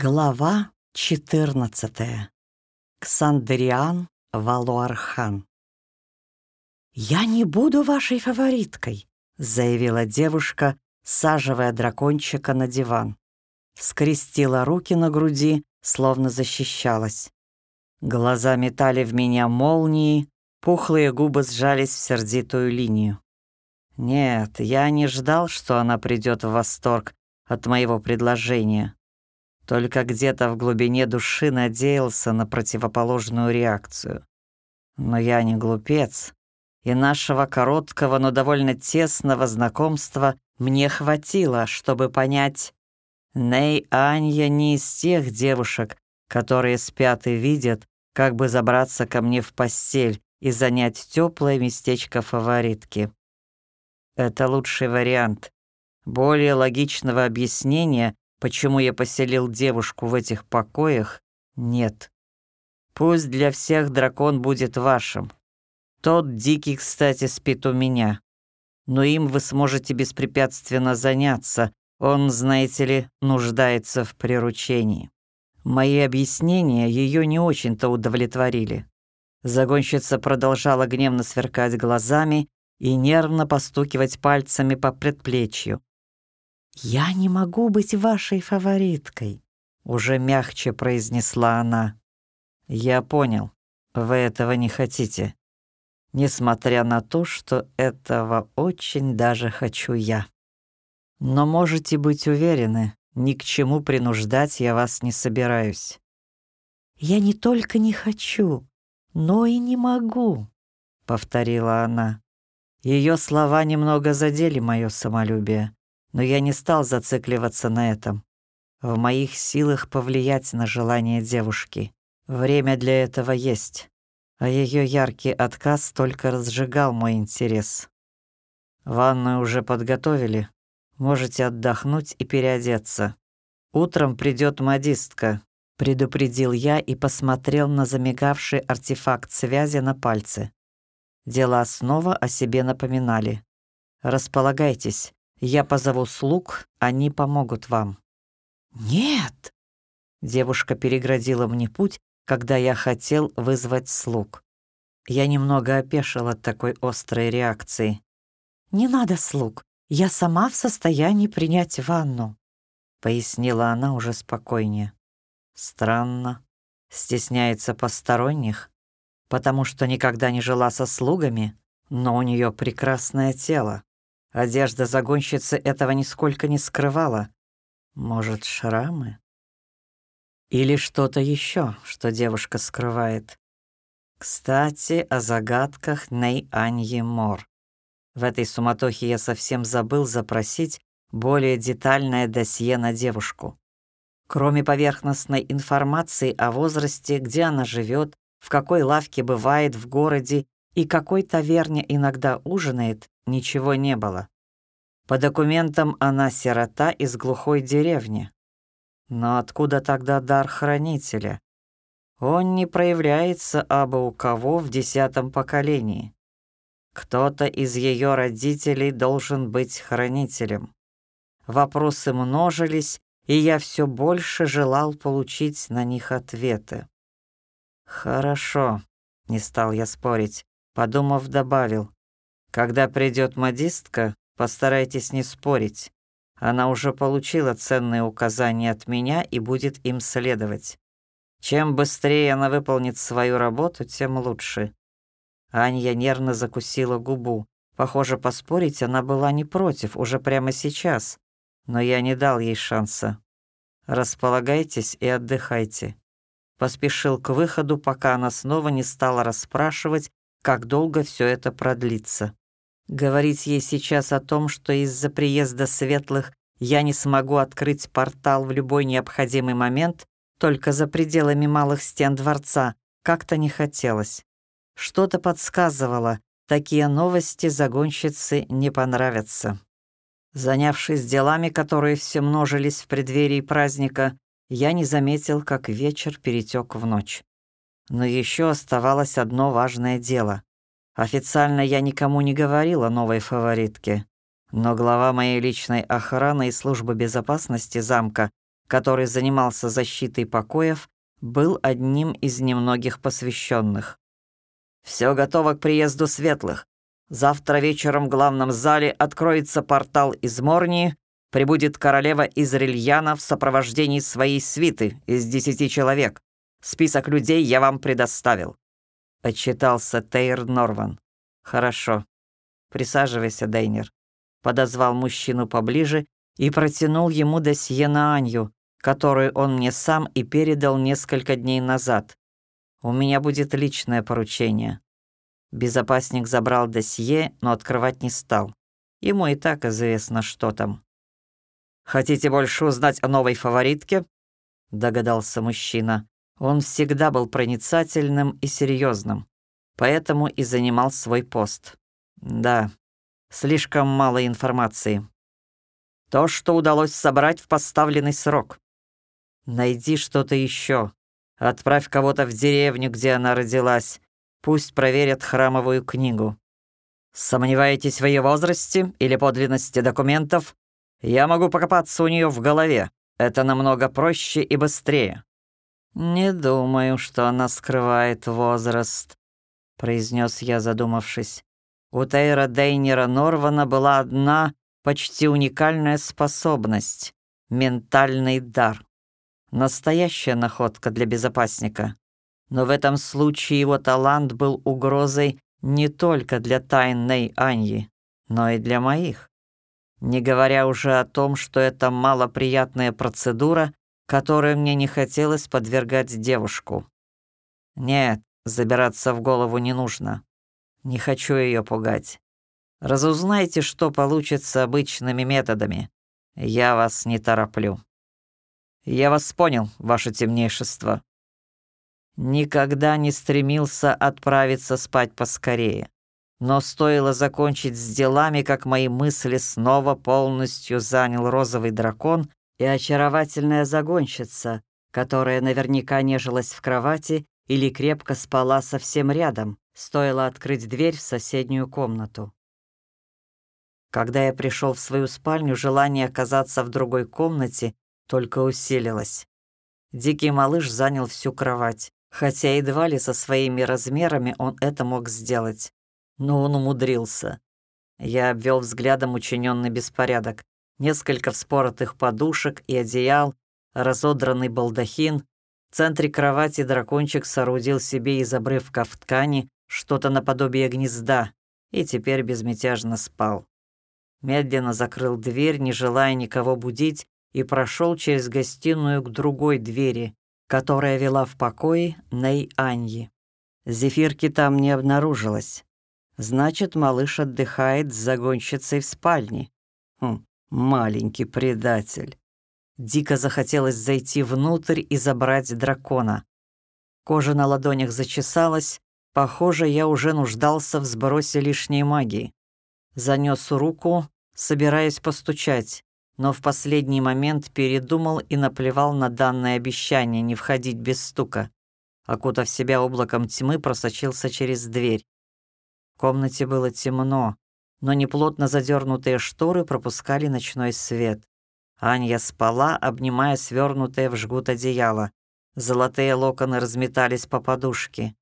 Глава 14. Ксандриан Валуархан. «Я не буду вашей фавориткой», — заявила девушка, саживая дракончика на диван. Скрестила руки на груди, словно защищалась. Глаза метали в меня молнии, пухлые губы сжались в сердитую линию. Нет, я не ждал, что она придет в восторг от моего предложения. Только где-то в глубине души надеялся на противоположную реакцию. Но я не глупец, и нашего короткого, но довольно тесного знакомства мне хватило, чтобы понять, Ней Анья не из тех девушек, которые спят и видят, как бы забраться ко мне в постель и занять теплое местечко фаворитки. Это лучший вариант. Более логичного объяснения Почему я поселил девушку в этих покоях, нет. Пусть для всех дракон будет вашим. Тот дикий, кстати, спит у меня. Но им вы сможете беспрепятственно заняться. Он, знаете ли, нуждается в приручении. Мои объяснения ее не очень-то удовлетворили. Загонщица продолжала гневно сверкать глазами и нервно постукивать пальцами по предплечью. «Я не могу быть вашей фавориткой», — уже мягче произнесла она. «Я понял, вы этого не хотите, несмотря на то, что этого очень даже хочу я. Но можете быть уверены, ни к чему принуждать я вас не собираюсь». «Я не только не хочу, но и не могу», — повторила она. Ее слова немного задели мое самолюбие но я не стал зацикливаться на этом. В моих силах повлиять на желание девушки. Время для этого есть, а ее яркий отказ только разжигал мой интерес. Ванную уже подготовили, можете отдохнуть и переодеться. Утром придет модистка, предупредил я и посмотрел на замигавший артефакт связи на пальце. Дела снова о себе напоминали. Располагайтесь, я позову слуг, они помогут вам». «Нет!» Девушка переградила мне путь, когда я хотел вызвать слуг. Я немного опешил от такой острой реакции. «Не надо слуг, я сама в состоянии принять ванну», — пояснила она уже спокойнее. «Странно. Стесняется посторонних, потому что никогда не жила со слугами, но у нее прекрасное тело. Одежда загонщицы этого нисколько не скрывала. Может, шрамы? Или что-то еще, что девушка скрывает. Кстати, о загадках Ней-Аньи Мор. В этой суматохе я совсем забыл запросить более детальное досье на девушку. Кроме поверхностной информации о возрасте, где она живет, в какой лавке бывает в городе и какой таверне иногда ужинает, ничего не было. По документам она сирота из глухой деревни. Но откуда тогда дар хранителя? Он не проявляется абы у кого в десятом поколении. Кто-то из ее родителей должен быть хранителем. Вопросы множились, и я все больше желал получить на них ответы. «Хорошо», — не стал я спорить, подумав, добавил. Когда придет модистка, постарайтесь не спорить. Она уже получила ценные указания от меня и будет им следовать. Чем быстрее она выполнит свою работу, тем лучше. Анья нервно закусила губу. Похоже, поспорить она была не против уже прямо сейчас, но я не дал ей шанса. Располагайтесь и отдыхайте. Поспешил к выходу, пока она снова не стала расспрашивать, как долго все это продлится. Говорить ей сейчас о том, что из-за приезда светлых я не смогу открыть портал в любой необходимый момент, только за пределами малых стен дворца, как-то не хотелось. Что-то подсказывало, такие новости загонщицы не понравятся. Занявшись делами, которые все множились в преддверии праздника, я не заметил, как вечер перетек в ночь. Но еще оставалось одно важное дело. Официально я никому не говорил о новой фаворитке, но глава моей личной охраны и службы безопасности замка который занимался защитой покоев, был одним из немногих посвященных. «Все готово к приезду светлых. Завтра вечером в главном зале откроется портал из Морнии, прибудет королева из Рильяна в сопровождении своей свиты из десяти человек. Список людей я вам предоставил». Отчитался Тейр Норван. «Хорошо. Присаживайся, Дейнер». Подозвал мужчину поближе и протянул ему досье на Анью, которую он мне сам и передал несколько дней назад. У меня будет личное поручение. Безопасник забрал досье, но открывать не стал. Ему и так известно, что там. «Хотите больше узнать о новой фаворитке?» — догадался мужчина. Он всегда был проницательным и серьезным, поэтому и занимал свой пост. Да, слишком мало информации. То, что удалось собрать в поставленный срок. Найди что-то еще. Отправь кого-то в деревню, где она родилась. Пусть проверят храмовую книгу. Сомневаетесь в ее возрасте или подлинности документов? Я могу покопаться у нее в голове. Это намного проще и быстрее. «Не думаю, что она скрывает возраст», — произнес я, задумавшись. У Тейра Дейнера Норвана была одна почти уникальная способность — ментальный дар. Настоящая находка для безопасника. Но в этом случае его талант был угрозой не только для тайной Аньи, но и для моих. Не говоря уже о том, что это малоприятная процедура, которой мне не хотелось подвергать девушку. Нет, забираться в голову не нужно. Не хочу ее пугать. Разузнайте, что получится обычными методами. Я вас не тороплю. Я вас понял, ваше темнейшество. Никогда не стремился отправиться спать поскорее. Но стоило закончить с делами, как мои мысли снова полностью занял розовый дракон и очаровательная загонщица, которая наверняка нежилась в кровати или крепко спала совсем рядом, стоило открыть дверь в соседнюю комнату. Когда я пришел в свою спальню, желание оказаться в другой комнате только усилилось. Дикий малыш занял всю кровать, хотя едва ли со своими размерами он это мог сделать. Но он умудрился. Я обвел взглядом учиненный беспорядок. Несколько вспоротых подушек и одеял, разодранный балдахин. В центре кровати дракончик соорудил себе из обрывков ткани что-то наподобие гнезда и теперь безмятежно спал. Медленно закрыл дверь, не желая никого будить, и прошел через гостиную к другой двери, которая вела в покое Ней Аньи. Зефирки там не обнаружилось. Значит, малыш отдыхает с загонщицей в спальне. Хм, маленький предатель. Дико захотелось зайти внутрь и забрать дракона. Кожа на ладонях зачесалась. Похоже, я уже нуждался в сбросе лишней магии. Занёс руку, собираясь постучать но в последний момент передумал и наплевал на данное обещание не входить без стука. Окутав себя облаком тьмы, просочился через дверь. В комнате было темно, но неплотно задернутые шторы пропускали ночной свет. Анья спала, обнимая свернутое в жгут одеяло. Золотые локоны разметались по подушке.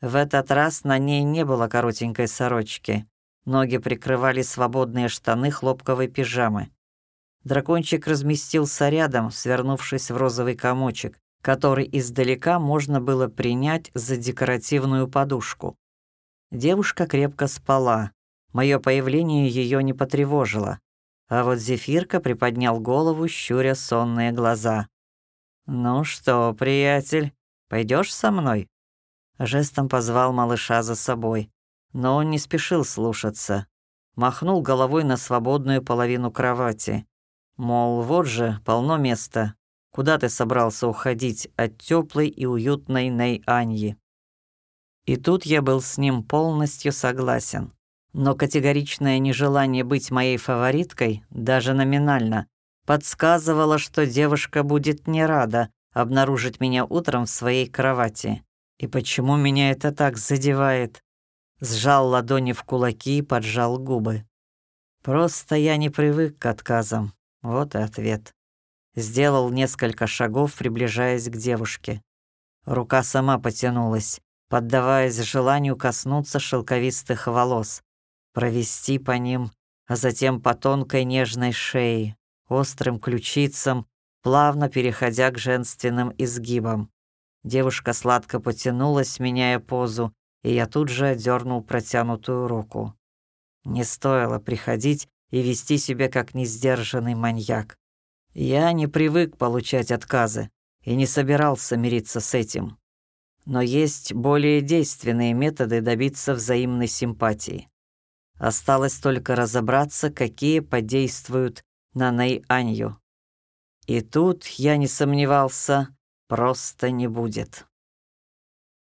В этот раз на ней не было коротенькой сорочки. Ноги прикрывали свободные штаны хлопковой пижамы. Дракончик разместился рядом, свернувшись в розовый комочек, который издалека можно было принять за декоративную подушку. Девушка крепко спала. Мое появление ее не потревожило. А вот Зефирка приподнял голову, щуря сонные глаза. «Ну что, приятель, пойдешь со мной?» Жестом позвал малыша за собой, но он не спешил слушаться. Махнул головой на свободную половину кровати. Мол, вот же, полно места. Куда ты собрался уходить от теплой и уютной Ней-Аньи? И тут я был с ним полностью согласен. Но категоричное нежелание быть моей фавориткой, даже номинально, подсказывало, что девушка будет не рада обнаружить меня утром в своей кровати. И почему меня это так задевает? Сжал ладони в кулаки и поджал губы. Просто я не привык к отказам. Вот и ответ. сделал несколько шагов, приближаясь к девушке. Рука сама потянулась, поддаваясь желанию коснуться шелковистых волос, провести по ним, а затем по тонкой нежной шее, острым ключицам, плавно переходя к женственным изгибам. Девушка сладко потянулась, меняя позу, и я тут же отдернул протянутую руку. Не стоило приходить и вести себя как несдержанный маньяк. Я не привык получать отказы и не собирался мириться с этим. Но есть более действенные методы добиться взаимной симпатии. Осталось только разобраться, какие подействуют на Нэй-Анью. И тут, я не сомневался, просто не будет.